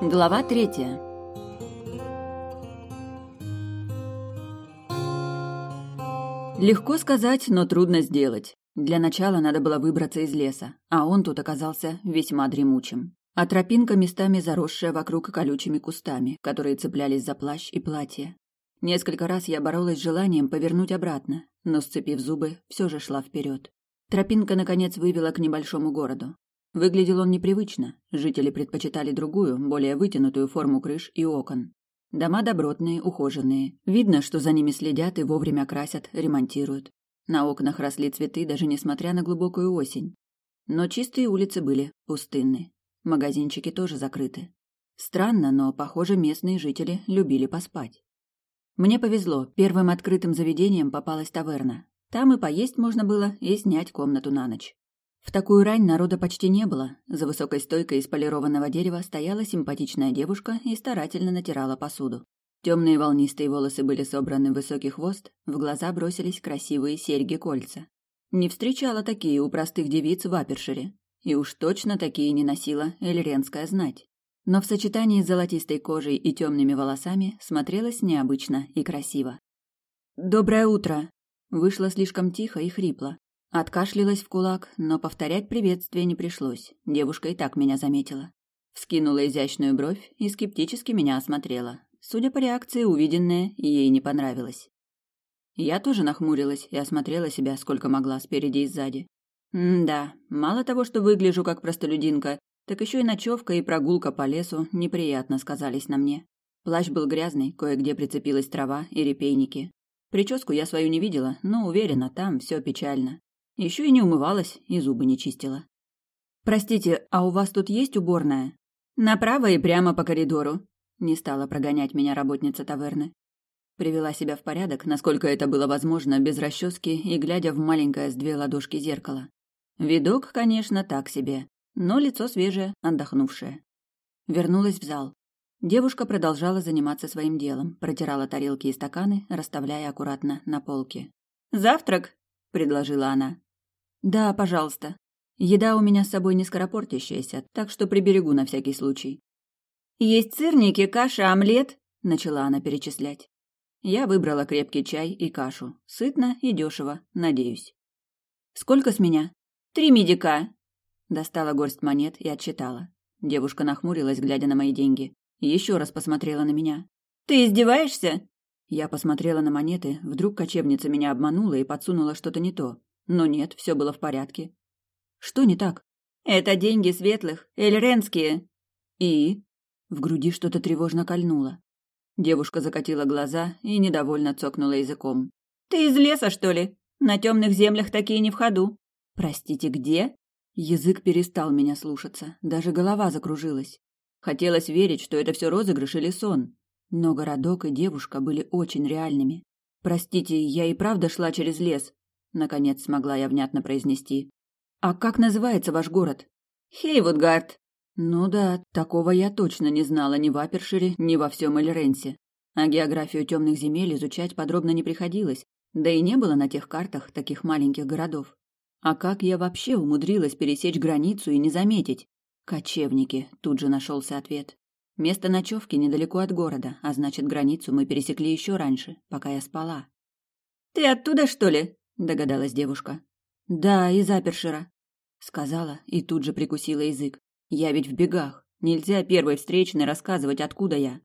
Глава третья. Легко сказать, но трудно сделать. Для начала надо было выбраться из леса, а он тут оказался весьма дремучим. А тропинка местами заросшая вокруг колючими кустами, которые цеплялись за плащ и платье. Несколько раз я боролась с желанием повернуть обратно, но, сцепив зубы, все же шла вперед. Тропинка, наконец, вывела к небольшому городу. Выглядел он непривычно. Жители предпочитали другую, более вытянутую форму крыш и окон. Дома добротные, ухоженные. Видно, что за ними следят и вовремя красят, ремонтируют. На окнах росли цветы, даже несмотря на глубокую осень. Но чистые улицы были пустынны. Магазинчики тоже закрыты. Странно, но, похоже, местные жители любили поспать. Мне повезло, первым открытым заведением попалась таверна. Там и поесть можно было, и снять комнату на ночь. В такую рань народа почти не было. За высокой стойкой из полированного дерева стояла симпатичная девушка и старательно натирала посуду. Темные волнистые волосы были собраны в высокий хвост, в глаза бросились красивые серьги-кольца. Не встречала такие у простых девиц в Апершире. И уж точно такие не носила эльренская знать. Но в сочетании с золотистой кожей и темными волосами смотрелась необычно и красиво. «Доброе утро!» Вышло слишком тихо и хрипло. Откашлялась в кулак, но повторять приветствие не пришлось. Девушка и так меня заметила. Вскинула изящную бровь и скептически меня осмотрела. Судя по реакции, увиденное ей не понравилось. Я тоже нахмурилась и осмотрела себя сколько могла спереди и сзади. М-да, мало того, что выгляжу как простолюдинка, так еще и ночевка и прогулка по лесу неприятно сказались на мне. Плащ был грязный, кое-где прицепилась трава и репейники. Прическу я свою не видела, но уверена, там все печально. Еще и не умывалась, и зубы не чистила. «Простите, а у вас тут есть уборная?» «Направо и прямо по коридору», — не стала прогонять меня работница таверны. Привела себя в порядок, насколько это было возможно, без расчески и глядя в маленькое с две ладошки зеркало. Видок, конечно, так себе, но лицо свежее, отдохнувшее. Вернулась в зал. Девушка продолжала заниматься своим делом, протирала тарелки и стаканы, расставляя аккуратно на полке. «Завтрак?» — предложила она. Да, пожалуйста. Еда у меня с собой не скоропортящаяся, так что приберегу на всякий случай. Есть сырники, каша, омлет, начала она перечислять. Я выбрала крепкий чай и кашу. Сытно и дешево, надеюсь. Сколько с меня? Три медика. Достала горсть монет и отчитала. Девушка нахмурилась, глядя на мои деньги. Еще раз посмотрела на меня. Ты издеваешься? Я посмотрела на монеты, вдруг кочевница меня обманула и подсунула что-то не то. Но нет, все было в порядке. Что не так? Это деньги светлых, эльренские. И? В груди что-то тревожно кольнуло. Девушка закатила глаза и недовольно цокнула языком. Ты из леса, что ли? На темных землях такие не в ходу. Простите, где? Язык перестал меня слушаться, даже голова закружилась. Хотелось верить, что это все розыгрыш или сон. Но городок и девушка были очень реальными. Простите, я и правда шла через лес. Наконец смогла я внятно произнести. «А как называется ваш город?» «Хейвудгард». «Ну да, такого я точно не знала ни в Апершире, ни во всем Эльренсе. А географию темных земель изучать подробно не приходилось, да и не было на тех картах таких маленьких городов. А как я вообще умудрилась пересечь границу и не заметить? Кочевники, тут же нашелся ответ. Место ночевки недалеко от города, а значит, границу мы пересекли еще раньше, пока я спала. «Ты оттуда, что ли?» Догадалась девушка. Да, из Апершира, сказала и тут же прикусила язык. Я ведь в бегах. Нельзя первой встречной рассказывать, откуда я.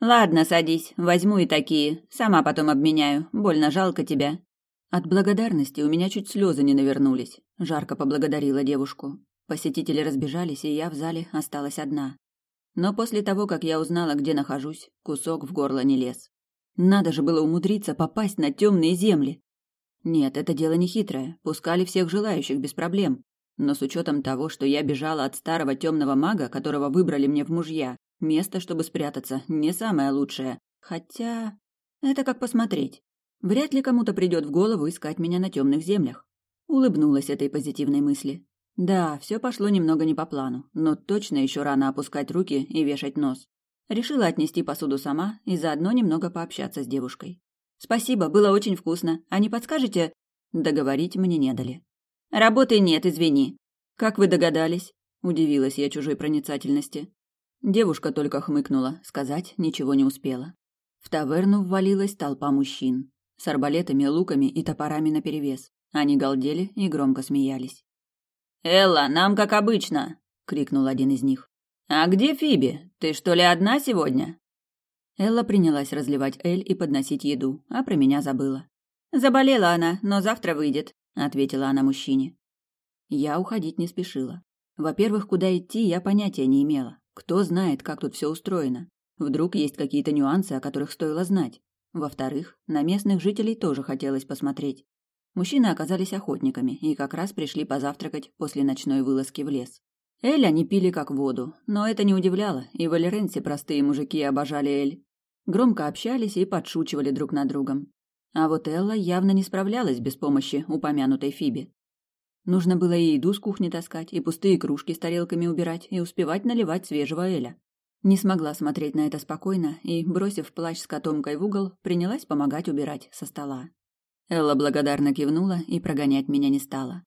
Ладно, садись, возьму и такие. Сама потом обменяю. Больно жалко тебя. От благодарности у меня чуть слезы не навернулись. Жарко поблагодарила девушку. Посетители разбежались, и я в зале осталась одна. Но после того, как я узнала, где нахожусь, кусок в горло не лез. Надо же было умудриться попасть на темные земли. Нет, это дело не хитрое. Пускали всех желающих без проблем. Но с учетом того, что я бежала от старого темного мага, которого выбрали мне в мужья, место, чтобы спрятаться, не самое лучшее. Хотя... Это как посмотреть. Вряд ли кому-то придет в голову искать меня на темных землях. Улыбнулась этой позитивной мысли. Да, все пошло немного не по плану, но точно еще рано опускать руки и вешать нос. Решила отнести посуду сама и заодно немного пообщаться с девушкой. Спасибо, было очень вкусно. А не подскажете? Договорить мне не дали. Работы нет, извини. Как вы догадались? Удивилась я чужой проницательности. Девушка только хмыкнула, сказать ничего не успела. В таверну ввалилась толпа мужчин. С арбалетами, луками и топорами наперевес. Они галдели и громко смеялись. «Элла, нам как обычно!» — крикнул один из них. «А где Фиби? Ты что ли одна сегодня?» Элла принялась разливать эль и подносить еду, а про меня забыла. «Заболела она, но завтра выйдет», — ответила она мужчине. Я уходить не спешила. Во-первых, куда идти, я понятия не имела. Кто знает, как тут все устроено. Вдруг есть какие-то нюансы, о которых стоило знать. Во-вторых, на местных жителей тоже хотелось посмотреть. Мужчины оказались охотниками и как раз пришли позавтракать после ночной вылазки в лес. Эль они пили как воду, но это не удивляло, и в Алеренсе простые мужики обожали Эль. Громко общались и подшучивали друг над другом. А вот Элла явно не справлялась без помощи упомянутой Фиби. Нужно было и еду с кухни таскать, и пустые кружки с тарелками убирать, и успевать наливать свежего Эля. Не смогла смотреть на это спокойно и, бросив плащ с котомкой в угол, принялась помогать убирать со стола. Элла благодарно кивнула и прогонять меня не стала.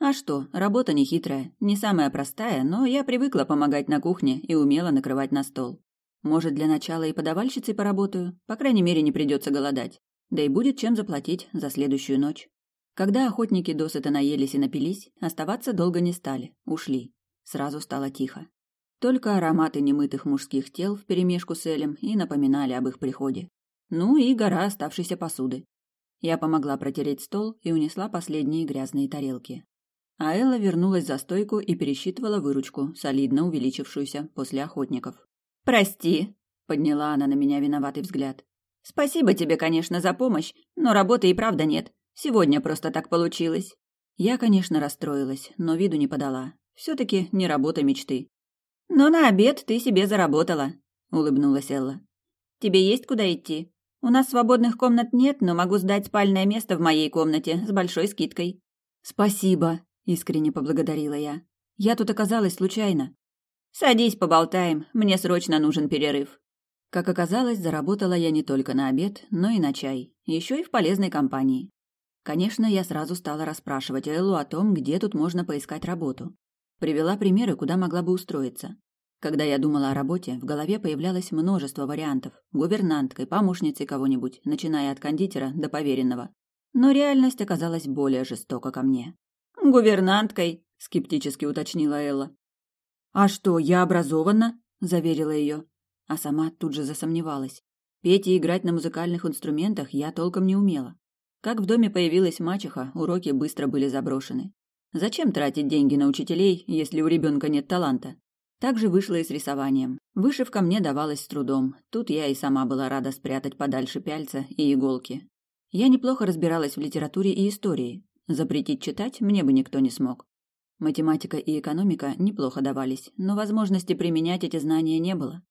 А что, работа не хитрая, не самая простая, но я привыкла помогать на кухне и умела накрывать на стол. Может, для начала и подавальщицей поработаю, по крайней мере, не придется голодать. Да и будет чем заплатить за следующую ночь. Когда охотники досыта наелись и напились, оставаться долго не стали, ушли. Сразу стало тихо. Только ароматы немытых мужских тел вперемешку с Элем и напоминали об их приходе. Ну и гора оставшейся посуды. Я помогла протереть стол и унесла последние грязные тарелки. А Элла вернулась за стойку и пересчитывала выручку, солидно увеличившуюся после охотников. «Прости», — подняла она на меня виноватый взгляд. «Спасибо тебе, конечно, за помощь, но работы и правда нет. Сегодня просто так получилось. Я, конечно, расстроилась, но виду не подала. все таки не работа мечты. «Но на обед ты себе заработала», — улыбнулась Элла. «Тебе есть куда идти? У нас свободных комнат нет, но могу сдать спальное место в моей комнате с большой скидкой». «Спасибо», — искренне поблагодарила я. «Я тут оказалась случайно». «Садись, поболтаем. Мне срочно нужен перерыв». Как оказалось, заработала я не только на обед, но и на чай. Еще и в полезной компании. Конечно, я сразу стала расспрашивать Эллу о том, где тут можно поискать работу. Привела примеры, куда могла бы устроиться. Когда я думала о работе, в голове появлялось множество вариантов. Гувернанткой, помощницей кого-нибудь, начиная от кондитера до поверенного. Но реальность оказалась более жестока ко мне. «Гувернанткой», — скептически уточнила Элла. «А что, я образована?» — заверила ее. А сама тут же засомневалась. Петь и играть на музыкальных инструментах я толком не умела. Как в доме появилась мачеха, уроки быстро были заброшены. Зачем тратить деньги на учителей, если у ребенка нет таланта? Так же вышло и с рисованием. Вышивка мне давалась с трудом. Тут я и сама была рада спрятать подальше пяльца и иголки. Я неплохо разбиралась в литературе и истории. Запретить читать мне бы никто не смог. Математика и экономика неплохо давались, но возможности применять эти знания не было.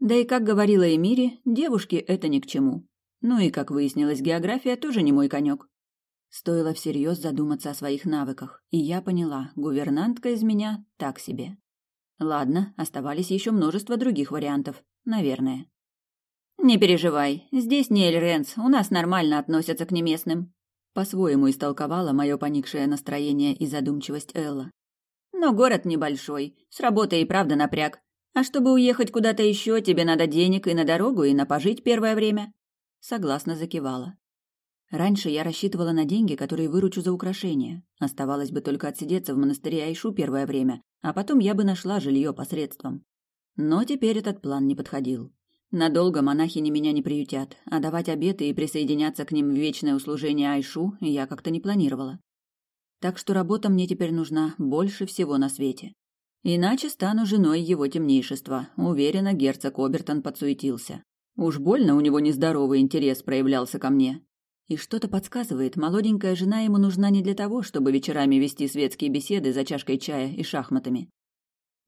Да и, как говорила Эмири, девушке это ни к чему. Ну и, как выяснилось, география тоже не мой конек. Стоило всерьез задуматься о своих навыках, и я поняла, гувернантка из меня так себе. Ладно, оставались еще множество других вариантов, наверное. «Не переживай, здесь не Эльренс, у нас нормально относятся к неместным», по-своему истолковала мое поникшее настроение и задумчивость Элла. «Но город небольшой, с работой и правда напряг. А чтобы уехать куда-то еще, тебе надо денег и на дорогу, и на пожить первое время согласно закивала. Раньше я рассчитывала на деньги, которые выручу за украшения. Оставалось бы только отсидеться в монастыре Айшу первое время, а потом я бы нашла жилье посредством. Но теперь этот план не подходил. Надолго монахини меня не приютят, а давать обеты и присоединяться к ним в вечное услужение Айшу я как-то не планировала. Так что работа мне теперь нужна больше всего на свете. Иначе стану женой его темнейшества, уверена, герцог Обертон подсуетился. Уж больно у него нездоровый интерес проявлялся ко мне. И что-то подсказывает, молоденькая жена ему нужна не для того, чтобы вечерами вести светские беседы за чашкой чая и шахматами.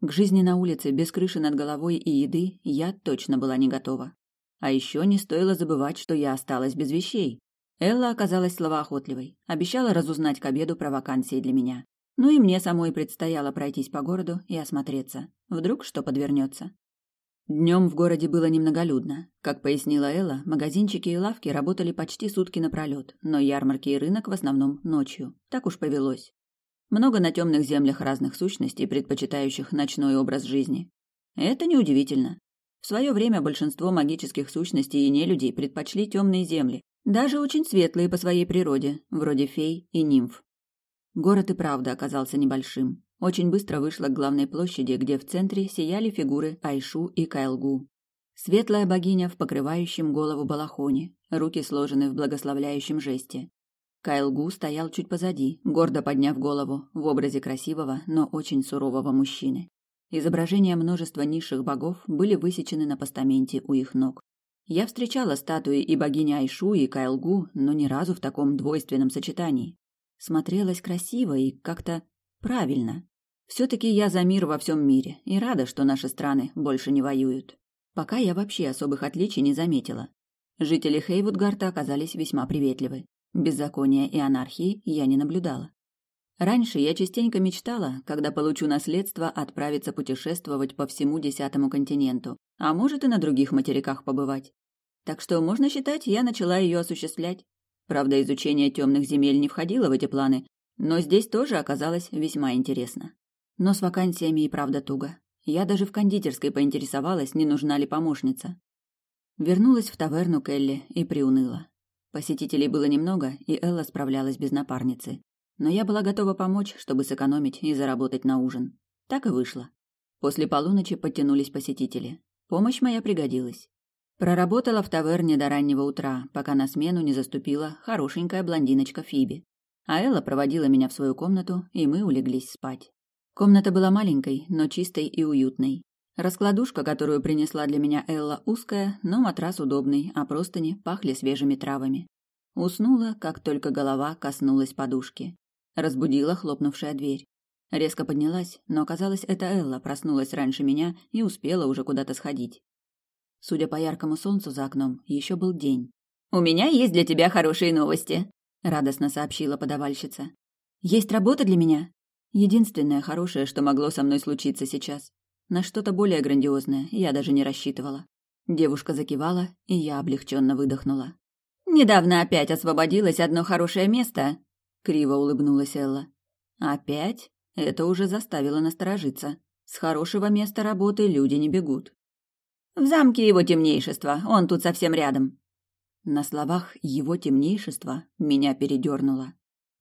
К жизни на улице без крыши над головой и еды я точно была не готова. А еще не стоило забывать, что я осталась без вещей. Элла оказалась словоохотливой, обещала разузнать к обеду про вакансии для меня. Ну и мне самой предстояло пройтись по городу и осмотреться. Вдруг что подвернется. Днем в городе было немноголюдно. Как пояснила Элла, магазинчики и лавки работали почти сутки напролет, но ярмарки и рынок в основном ночью. Так уж повелось. Много на темных землях разных сущностей, предпочитающих ночной образ жизни. Это неудивительно. В свое время большинство магических сущностей и нелюдей предпочли темные земли, даже очень светлые по своей природе, вроде фей и нимф. Город и правда оказался небольшим. Очень быстро вышла к главной площади, где в центре сияли фигуры Айшу и Кайлгу. Светлая богиня в покрывающем голову балахоне, руки сложены в благословляющем жесте. Кайлгу стоял чуть позади, гордо подняв голову, в образе красивого, но очень сурового мужчины. Изображения множества низших богов были высечены на постаменте у их ног. Я встречала статуи и богини Айшу, и Кайлгу, но ни разу в таком двойственном сочетании. Смотрелось красиво и как-то правильно. Все-таки я за мир во всем мире и рада, что наши страны больше не воюют. Пока я вообще особых отличий не заметила. Жители Хейвудгарта оказались весьма приветливы. Беззакония и анархии я не наблюдала. Раньше я частенько мечтала, когда получу наследство, отправиться путешествовать по всему десятому континенту, а может и на других материках побывать. Так что можно считать, я начала ее осуществлять. Правда, изучение темных земель не входило в эти планы, но здесь тоже оказалось весьма интересно. Но с вакансиями и правда туго. Я даже в кондитерской поинтересовалась, не нужна ли помощница. Вернулась в таверну Келли и приуныла. Посетителей было немного, и Элла справлялась без напарницы. Но я была готова помочь, чтобы сэкономить и заработать на ужин. Так и вышло. После полуночи подтянулись посетители. Помощь моя пригодилась. Проработала в таверне до раннего утра, пока на смену не заступила хорошенькая блондиночка Фиби. А Элла проводила меня в свою комнату, и мы улеглись спать. Комната была маленькой, но чистой и уютной. Раскладушка, которую принесла для меня Элла, узкая, но матрас удобный, а простыни пахли свежими травами. Уснула, как только голова коснулась подушки. Разбудила хлопнувшая дверь. Резко поднялась, но оказалось, это Элла проснулась раньше меня и успела уже куда-то сходить. Судя по яркому солнцу за окном, еще был день. «У меня есть для тебя хорошие новости», — радостно сообщила подавальщица. «Есть работа для меня?» Единственное хорошее, что могло со мной случиться сейчас. На что-то более грандиозное я даже не рассчитывала. Девушка закивала, и я облегченно выдохнула. «Недавно опять освободилось одно хорошее место», — криво улыбнулась Элла. «Опять?» Это уже заставило насторожиться. С хорошего места работы люди не бегут. «В замке его темнейшества, он тут совсем рядом». На словах «его темнейшества» меня передернуло.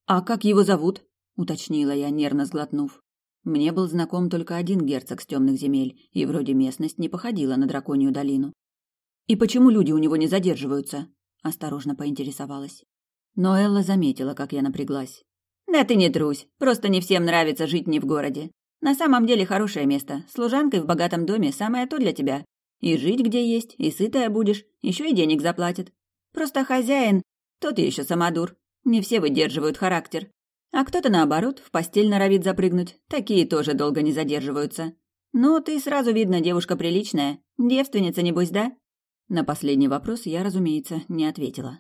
«А как его зовут?» — уточнила я, нервно сглотнув. Мне был знаком только один герцог с темных земель, и вроде местность не походила на драконью долину. «И почему люди у него не задерживаются?» — осторожно поинтересовалась. Но Элла заметила, как я напряглась. «Да ты не трусь, просто не всем нравится жить не в городе. На самом деле хорошее место, служанкой в богатом доме самое то для тебя. И жить где есть, и сытая будешь, еще и денег заплатят. Просто хозяин, тот еще самодур. Не все выдерживают характер. А кто-то, наоборот, в постель норовит запрыгнуть. Такие тоже долго не задерживаются. Ну, ты сразу видно, девушка приличная. Девственница, небось, да? На последний вопрос я, разумеется, не ответила.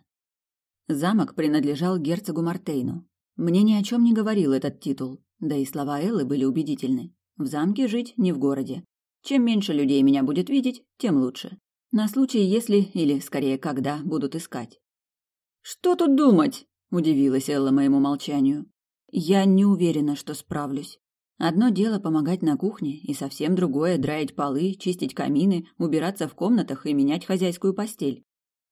Замок принадлежал герцогу Мартейну. Мне ни о чем не говорил этот титул, да и слова Эллы были убедительны. В замке жить, не в городе. Чем меньше людей меня будет видеть, тем лучше. На случай, если, или скорее, когда, будут искать. «Что тут думать?» – удивилась Элла моему молчанию. Я не уверена, что справлюсь. Одно дело помогать на кухне, и совсем другое – драить полы, чистить камины, убираться в комнатах и менять хозяйскую постель.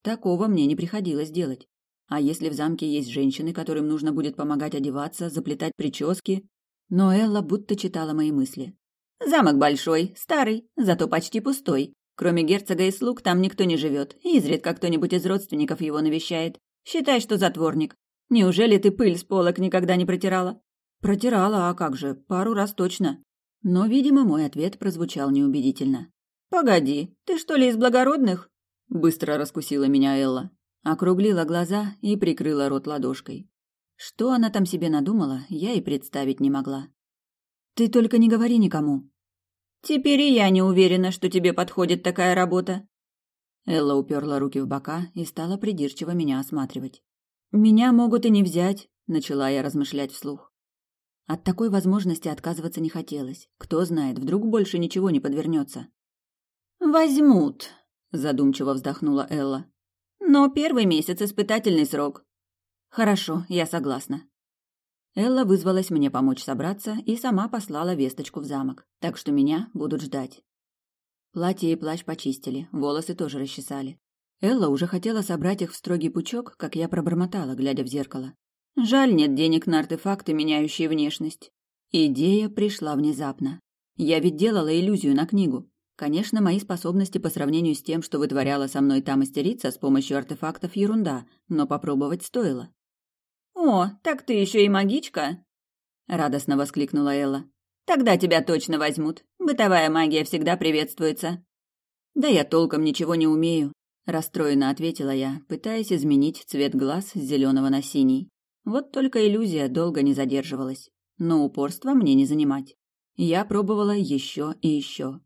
Такого мне не приходилось делать. А если в замке есть женщины, которым нужно будет помогать одеваться, заплетать прически? Но Элла будто читала мои мысли. «Замок большой, старый, зато почти пустой. Кроме герцога и слуг там никто не живет, изредка кто-нибудь из родственников его навещает. Считай, что затворник. Неужели ты пыль с полок никогда не протирала? Протирала, а как же, пару раз точно. Но, видимо, мой ответ прозвучал неубедительно. Погоди, ты что ли из благородных? Быстро раскусила меня Элла, округлила глаза и прикрыла рот ладошкой. Что она там себе надумала, я и представить не могла. Ты только не говори никому. Теперь и я не уверена, что тебе подходит такая работа. Элла уперла руки в бока и стала придирчиво меня осматривать. «Меня могут и не взять», — начала я размышлять вслух. От такой возможности отказываться не хотелось. Кто знает, вдруг больше ничего не подвернется. «Возьмут», — задумчиво вздохнула Элла. «Но первый месяц — испытательный срок». «Хорошо, я согласна». Элла вызвалась мне помочь собраться и сама послала весточку в замок, так что меня будут ждать. Платье и плащ почистили, волосы тоже расчесали. Элла уже хотела собрать их в строгий пучок, как я пробормотала, глядя в зеркало. Жаль, нет денег на артефакты, меняющие внешность. Идея пришла внезапно. Я ведь делала иллюзию на книгу. Конечно, мои способности по сравнению с тем, что вытворяла со мной та мастерица с помощью артефактов, ерунда, но попробовать стоило. «О, так ты еще и магичка?» — радостно воскликнула Элла. «Тогда тебя точно возьмут. Бытовая магия всегда приветствуется». «Да я толком ничего не умею», — расстроенно ответила я, пытаясь изменить цвет глаз с зеленого на синий. Вот только иллюзия долго не задерживалась, но упорство мне не занимать. Я пробовала еще и еще.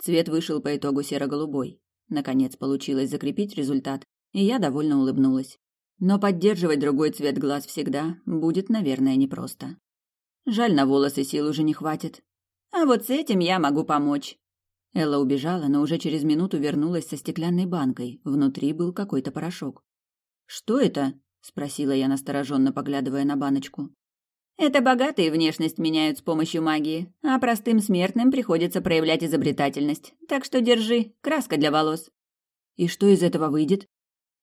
Цвет вышел по итогу серо-голубой. Наконец получилось закрепить результат, и я довольно улыбнулась. Но поддерживать другой цвет глаз всегда будет, наверное, непросто. Жаль, на волосы сил уже не хватит. А вот с этим я могу помочь. Элла убежала, но уже через минуту вернулась со стеклянной банкой. Внутри был какой-то порошок. «Что это?» – спросила я, настороженно поглядывая на баночку. Это богатые внешность меняют с помощью магии, а простым смертным приходится проявлять изобретательность. Так что держи, краска для волос. И что из этого выйдет?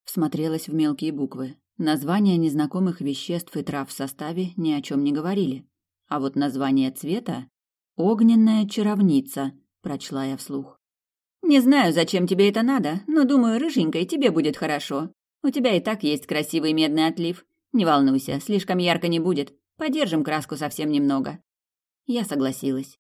Всмотрелась в мелкие буквы. Названия незнакомых веществ и трав в составе ни о чем не говорили. А вот название цвета «Огненная чаровница», прочла я вслух. «Не знаю, зачем тебе это надо, но, думаю, рыженькой тебе будет хорошо. У тебя и так есть красивый медный отлив. Не волнуйся, слишком ярко не будет. Подержим краску совсем немного. Я согласилась.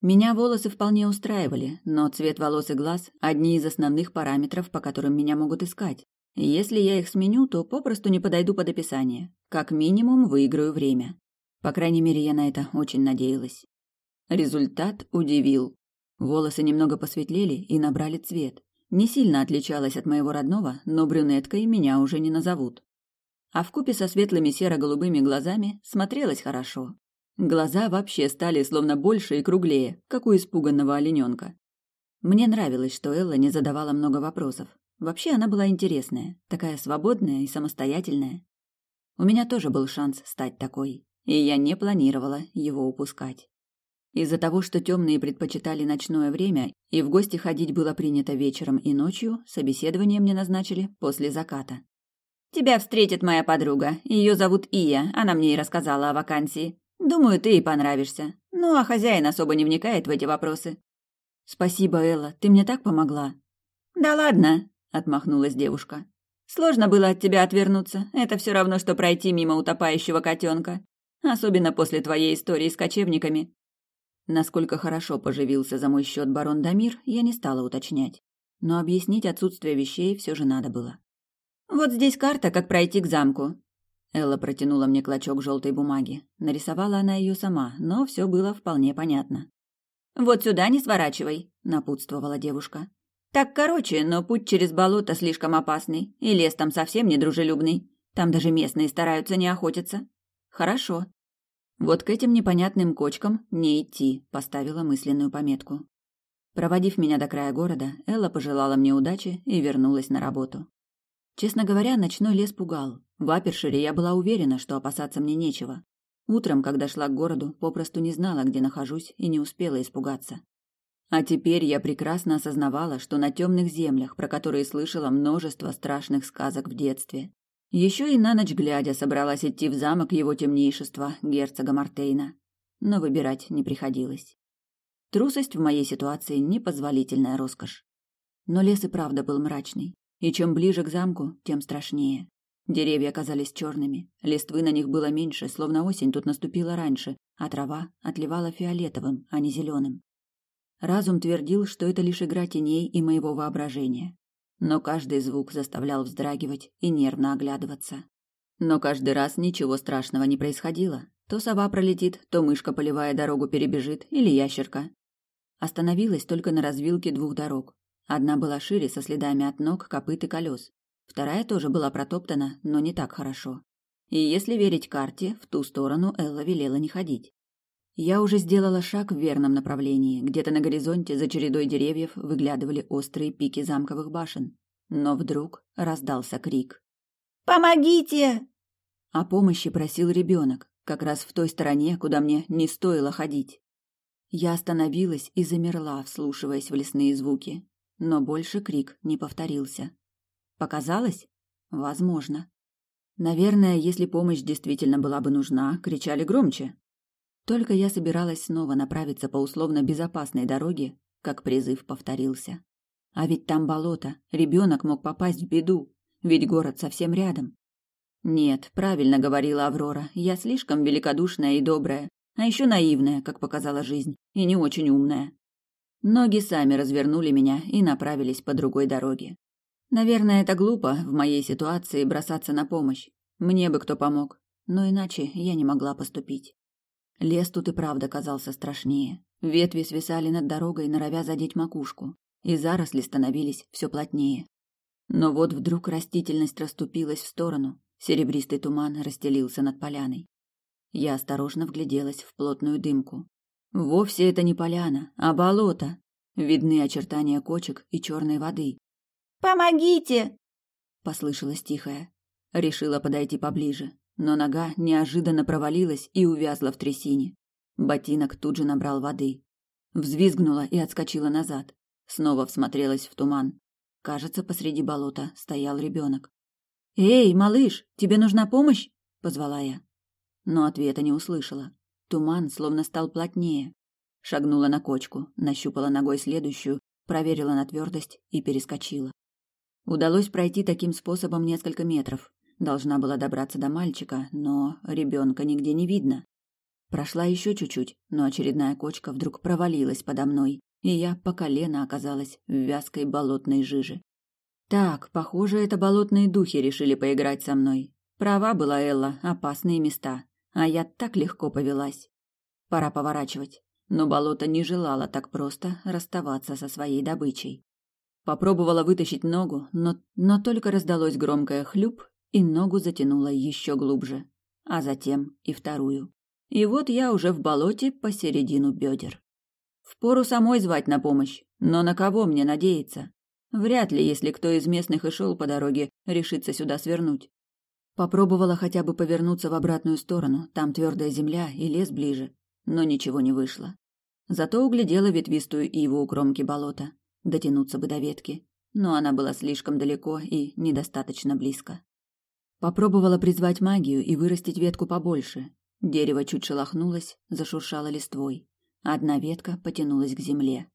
Меня волосы вполне устраивали, но цвет волос и глаз – одни из основных параметров, по которым меня могут искать. Если я их сменю, то попросту не подойду под описание. Как минимум, выиграю время. По крайней мере, я на это очень надеялась. Результат удивил. Волосы немного посветлели и набрали цвет. Не сильно отличалась от моего родного, но брюнеткой меня уже не назовут а вкупе со светлыми серо-голубыми глазами смотрелась хорошо. Глаза вообще стали словно больше и круглее, как у испуганного олененка. Мне нравилось, что Элла не задавала много вопросов. Вообще она была интересная, такая свободная и самостоятельная. У меня тоже был шанс стать такой, и я не планировала его упускать. Из-за того, что темные предпочитали ночное время, и в гости ходить было принято вечером и ночью, собеседование мне назначили после заката. Тебя встретит моя подруга. Ее зовут Ия. Она мне и рассказала о вакансии. Думаю, ты ей понравишься. Ну, а хозяин особо не вникает в эти вопросы. Спасибо, Элла. Ты мне так помогла. Да ладно, отмахнулась девушка. Сложно было от тебя отвернуться. Это все равно, что пройти мимо утопающего котенка. Особенно после твоей истории с кочевниками. Насколько хорошо поживился за мой счет барон Дамир, я не стала уточнять. Но объяснить отсутствие вещей все же надо было. «Вот здесь карта, как пройти к замку». Элла протянула мне клочок желтой бумаги. Нарисовала она ее сама, но все было вполне понятно. «Вот сюда не сворачивай», — напутствовала девушка. «Так короче, но путь через болото слишком опасный, и лес там совсем недружелюбный. Там даже местные стараются не охотиться». «Хорошо». Вот к этим непонятным кочкам не идти, поставила мысленную пометку. Проводив меня до края города, Элла пожелала мне удачи и вернулась на работу. Честно говоря, ночной лес пугал. В Апершире я была уверена, что опасаться мне нечего. Утром, когда шла к городу, попросту не знала, где нахожусь, и не успела испугаться. А теперь я прекрасно осознавала, что на темных землях, про которые слышала множество страшных сказок в детстве. Еще и на ночь глядя собралась идти в замок его темнейшества, герцога Мартейна. Но выбирать не приходилось. Трусость в моей ситуации – непозволительная роскошь. Но лес и правда был мрачный. И чем ближе к замку, тем страшнее. Деревья оказались черными, листвы на них было меньше, словно осень тут наступила раньше, а трава отливала фиолетовым, а не зеленым. Разум твердил, что это лишь игра теней и моего воображения. Но каждый звук заставлял вздрагивать и нервно оглядываться. Но каждый раз ничего страшного не происходило. То сова пролетит, то мышка, поливая дорогу, перебежит, или ящерка. Остановилась только на развилке двух дорог, Одна была шире, со следами от ног, копыт и колес. Вторая тоже была протоптана, но не так хорошо. И если верить карте, в ту сторону Элла велела не ходить. Я уже сделала шаг в верном направлении. Где-то на горизонте за чередой деревьев выглядывали острые пики замковых башен. Но вдруг раздался крик. «Помогите!» О помощи просил ребенок, как раз в той стороне, куда мне не стоило ходить. Я остановилась и замерла, вслушиваясь в лесные звуки, но больше крик не повторился. Показалось? Возможно. Наверное, если помощь действительно была бы нужна, кричали громче. Только я собиралась снова направиться по условно безопасной дороге, как призыв повторился. А ведь там болото, ребенок мог попасть в беду, ведь город совсем рядом. Нет, правильно говорила Аврора, я слишком великодушная и добрая, а еще наивная, как показала жизнь, и не очень умная. Ноги сами развернули меня и направились по другой дороге. Наверное, это глупо в моей ситуации бросаться на помощь. Мне бы кто помог, но иначе я не могла поступить. Лес тут и правда казался страшнее. Ветви свисали над дорогой, норовя задеть макушку, и заросли становились все плотнее. Но вот вдруг растительность расступилась в сторону, серебристый туман расстелился над поляной. Я осторожно вгляделась в плотную дымку. Вовсе это не поляна, а болото. Видны очертания кочек и черной воды, «Помогите!» — послышалось тихое. Решила подойти поближе, но нога неожиданно провалилась и увязла в трясине. Ботинок тут же набрал воды. Взвизгнула и отскочила назад. Снова всмотрелась в туман. Кажется, посреди болота стоял ребенок. «Эй, малыш, тебе нужна помощь?» — позвала я. Но ответа не услышала. Туман словно стал плотнее. Шагнула на кочку, нащупала ногой следующую, проверила на твердость и перескочила. Удалось пройти таким способом несколько метров. Должна была добраться до мальчика, но ребенка нигде не видно. Прошла еще чуть-чуть, но очередная кочка вдруг провалилась подо мной, и я по колено оказалась в вязкой болотной жиже. Так, похоже, это болотные духи решили поиграть со мной. Права была Элла, опасные места, а я так легко повелась. Пора поворачивать, но болото не желало так просто расставаться со своей добычей. Попробовала вытащить ногу, но, но только раздалось громкое хлюп, и ногу затянуло еще глубже, а затем и вторую. И вот я уже в болоте посередину бедер. Впору самой звать на помощь, но на кого мне надеяться? Вряд ли, если кто из местных и шел по дороге, решится сюда свернуть. Попробовала хотя бы повернуться в обратную сторону, там твердая земля и лес ближе, но ничего не вышло. Зато углядела ветвистую иву у кромки болота. Дотянуться бы до ветки, но она была слишком далеко и недостаточно близко. Попробовала призвать магию и вырастить ветку побольше. Дерево чуть шелохнулось, зашуршало листвой. Одна ветка потянулась к земле.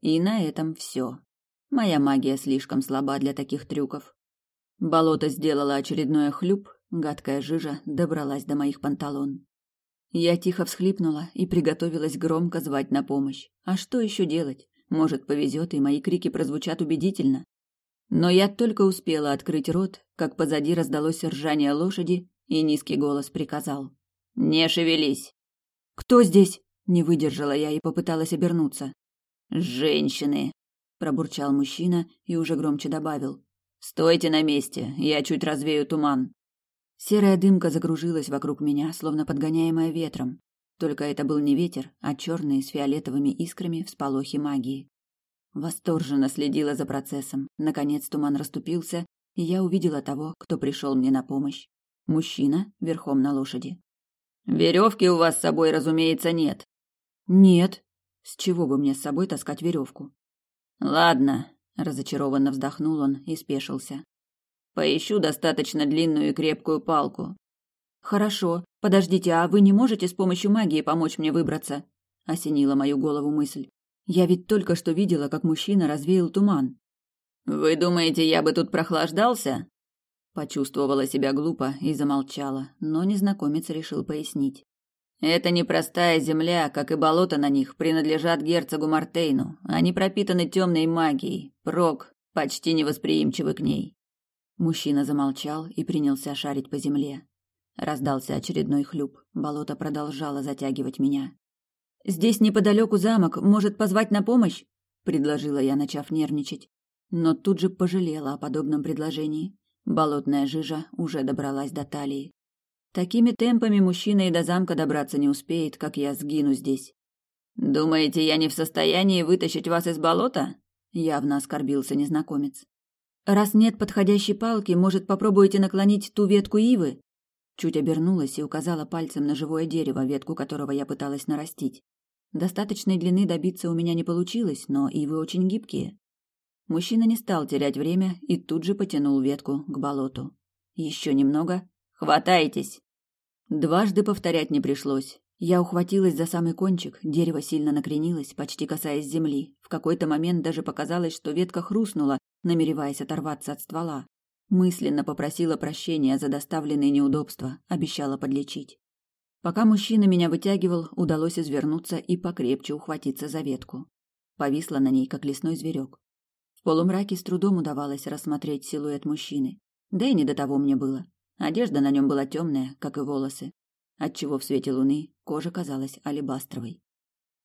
И на этом все. Моя магия слишком слаба для таких трюков. Болото сделало очередное хлюп, гадкая жижа добралась до моих панталон. Я тихо всхлипнула и приготовилась громко звать на помощь. А что еще делать? Может, повезет, и мои крики прозвучат убедительно. Но я только успела открыть рот, как позади раздалось ржание лошади, и низкий голос приказал. «Не шевелись!» «Кто здесь?» – не выдержала я и попыталась обернуться. «Женщины!» – пробурчал мужчина и уже громче добавил. «Стойте на месте, я чуть развею туман». Серая дымка закружилась вокруг меня, словно подгоняемая ветром. Только это был не ветер, а черные с фиолетовыми искрами всполохи магии. Восторженно следила за процессом. Наконец туман расступился, и я увидела того, кто пришел мне на помощь. Мужчина верхом на лошади. Веревки у вас с собой, разумеется, нет. Нет. С чего бы мне с собой таскать веревку? Ладно, разочарованно вздохнул он и спешился. Поищу достаточно длинную и крепкую палку. Хорошо. Подождите, а вы не можете с помощью магии помочь мне выбраться? Осенила мою голову мысль. Я ведь только что видела, как мужчина развеял туман. Вы думаете, я бы тут прохлаждался? Почувствовала себя глупо и замолчала, но незнакомец решил пояснить. Это непростая земля, как и болото на них, принадлежат герцогу Мартейну. Они пропитаны темной магией. Прок почти невосприимчивы к ней. Мужчина замолчал и принялся шарить по земле. Раздался очередной хлюп. Болото продолжало затягивать меня. Здесь неподалеку замок, может позвать на помощь? предложила я, начав нервничать, но тут же пожалела о подобном предложении. Болотная жижа уже добралась до талии. Такими темпами мужчина и до замка добраться не успеет, как я сгину здесь. Думаете, я не в состоянии вытащить вас из болота? Явно оскорбился незнакомец. Раз нет подходящей палки, может, попробуете наклонить ту ветку ивы? Чуть обернулась и указала пальцем на живое дерево, ветку которого я пыталась нарастить. Достаточной длины добиться у меня не получилось, но ивы очень гибкие. Мужчина не стал терять время и тут же потянул ветку к болоту. Еще немного. Хватайтесь! Дважды повторять не пришлось. Я ухватилась за самый кончик, дерево сильно накренилось, почти касаясь земли. В какой-то момент даже показалось, что ветка хрустнула, намереваясь оторваться от ствола. Мысленно попросила прощения за доставленные неудобства, обещала подлечить. Пока мужчина меня вытягивал, удалось извернуться и покрепче ухватиться за ветку. Повисла на ней, как лесной зверек. В полумраке с трудом удавалось рассмотреть силуэт мужчины. Да и не до того мне было. Одежда на нем была темная, как и волосы, отчего в свете луны кожа казалась алебастровой.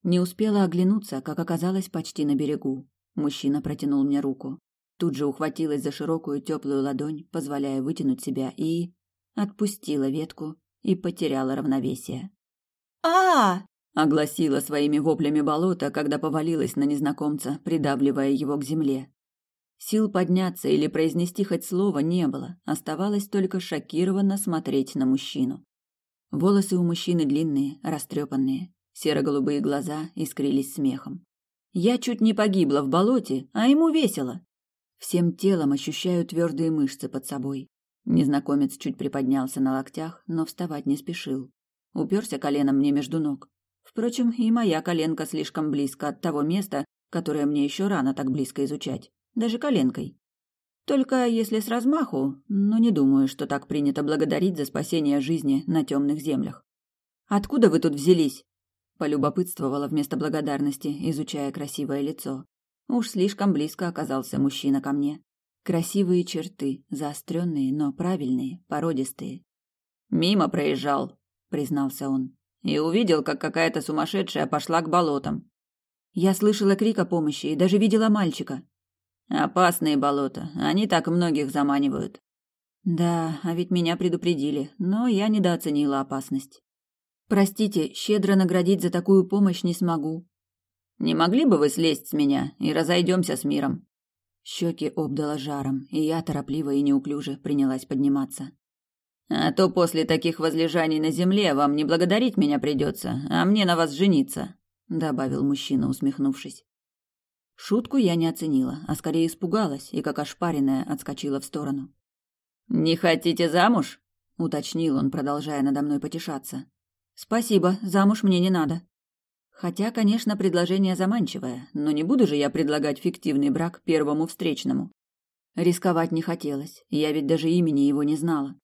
Не успела оглянуться, как оказалась почти на берегу. Мужчина протянул мне руку. Тут же ухватилась за широкую теплую ладонь, позволяя вытянуть себя, и... Отпустила ветку, и потеряла равновесие. а огласила своими воплями болото, когда повалилась на незнакомца, придавливая его к земле. Сил подняться или произнести хоть слово не было, оставалось только шокированно смотреть на мужчину. Волосы у мужчины длинные, растрепанные, серо-голубые глаза искрились смехом. Я чуть не погибла в болоте, а ему весело. Всем телом ощущаю твердые мышцы под собой, Незнакомец чуть приподнялся на локтях, но вставать не спешил. Уперся коленом мне между ног. Впрочем, и моя коленка слишком близко от того места, которое мне еще рано так близко изучать. Даже коленкой. Только если с размаху, но не думаю, что так принято благодарить за спасение жизни на темных землях. «Откуда вы тут взялись?» Полюбопытствовала вместо благодарности, изучая красивое лицо. Уж слишком близко оказался мужчина ко мне. Красивые черты, заостренные, но правильные, породистые. «Мимо проезжал», — признался он, «и увидел, как какая-то сумасшедшая пошла к болотам. Я слышала крик о помощи и даже видела мальчика. Опасные болота, они так многих заманивают. Да, а ведь меня предупредили, но я недооценила опасность. Простите, щедро наградить за такую помощь не смогу. Не могли бы вы слезть с меня и разойдемся с миром? Щеки обдало жаром, и я торопливо и неуклюже принялась подниматься. А то после таких возлежаний на земле вам не благодарить меня придется, а мне на вас жениться, добавил мужчина, усмехнувшись. Шутку я не оценила, а скорее испугалась и как ошпаренная отскочила в сторону. Не хотите замуж? уточнил он, продолжая надо мной потешаться. Спасибо, замуж мне не надо. Хотя, конечно, предложение заманчивое, но не буду же я предлагать фиктивный брак первому встречному. Рисковать не хотелось, я ведь даже имени его не знала.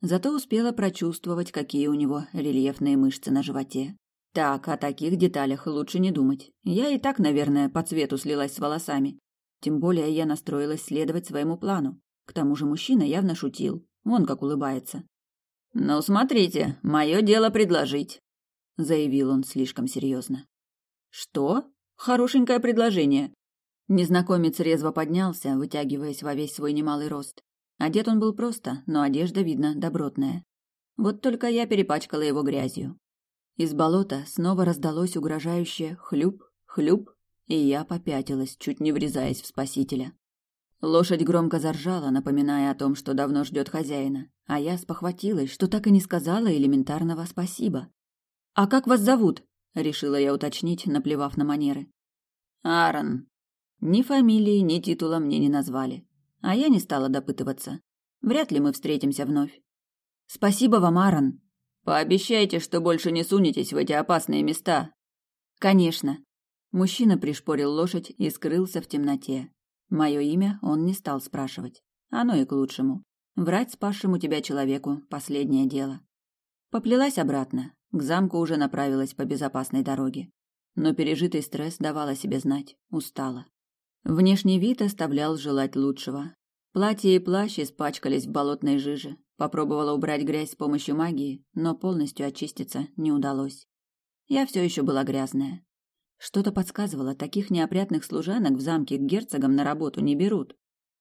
Зато успела прочувствовать, какие у него рельефные мышцы на животе. Так, о таких деталях лучше не думать. Я и так, наверное, по цвету слилась с волосами. Тем более я настроилась следовать своему плану. К тому же мужчина явно шутил. Вон как улыбается. «Ну, смотрите, мое дело предложить заявил он слишком серьезно. Что? Хорошенькое предложение. Незнакомец резво поднялся, вытягиваясь во весь свой немалый рост. Одет он был просто, но одежда, видно, добротная. Вот только я перепачкала его грязью. Из болота снова раздалось угрожающее хлюп, хлюп, и я попятилась, чуть не врезаясь в спасителя. Лошадь громко заржала, напоминая о том, что давно ждет хозяина, а я спохватилась, что так и не сказала элементарного спасибо. «А как вас зовут?» — решила я уточнить, наплевав на манеры. «Аарон». Ни фамилии, ни титула мне не назвали. А я не стала допытываться. Вряд ли мы встретимся вновь. «Спасибо вам, Аарон». «Пообещайте, что больше не сунетесь в эти опасные места». «Конечно». Мужчина пришпорил лошадь и скрылся в темноте. Мое имя он не стал спрашивать. Оно и к лучшему. Врать спасшему тебя человеку – последнее дело. Поплелась обратно, к замку уже направилась по безопасной дороге. Но пережитый стресс давал о себе знать, устала. Внешний вид оставлял желать лучшего. Платье и плащ испачкались в болотной жиже. Попробовала убрать грязь с помощью магии, но полностью очиститься не удалось. Я все еще была грязная. Что-то подсказывало, таких неопрятных служанок в замке к герцогам на работу не берут.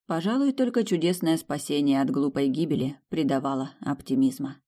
Пожалуй, только чудесное спасение от глупой гибели придавало оптимизма.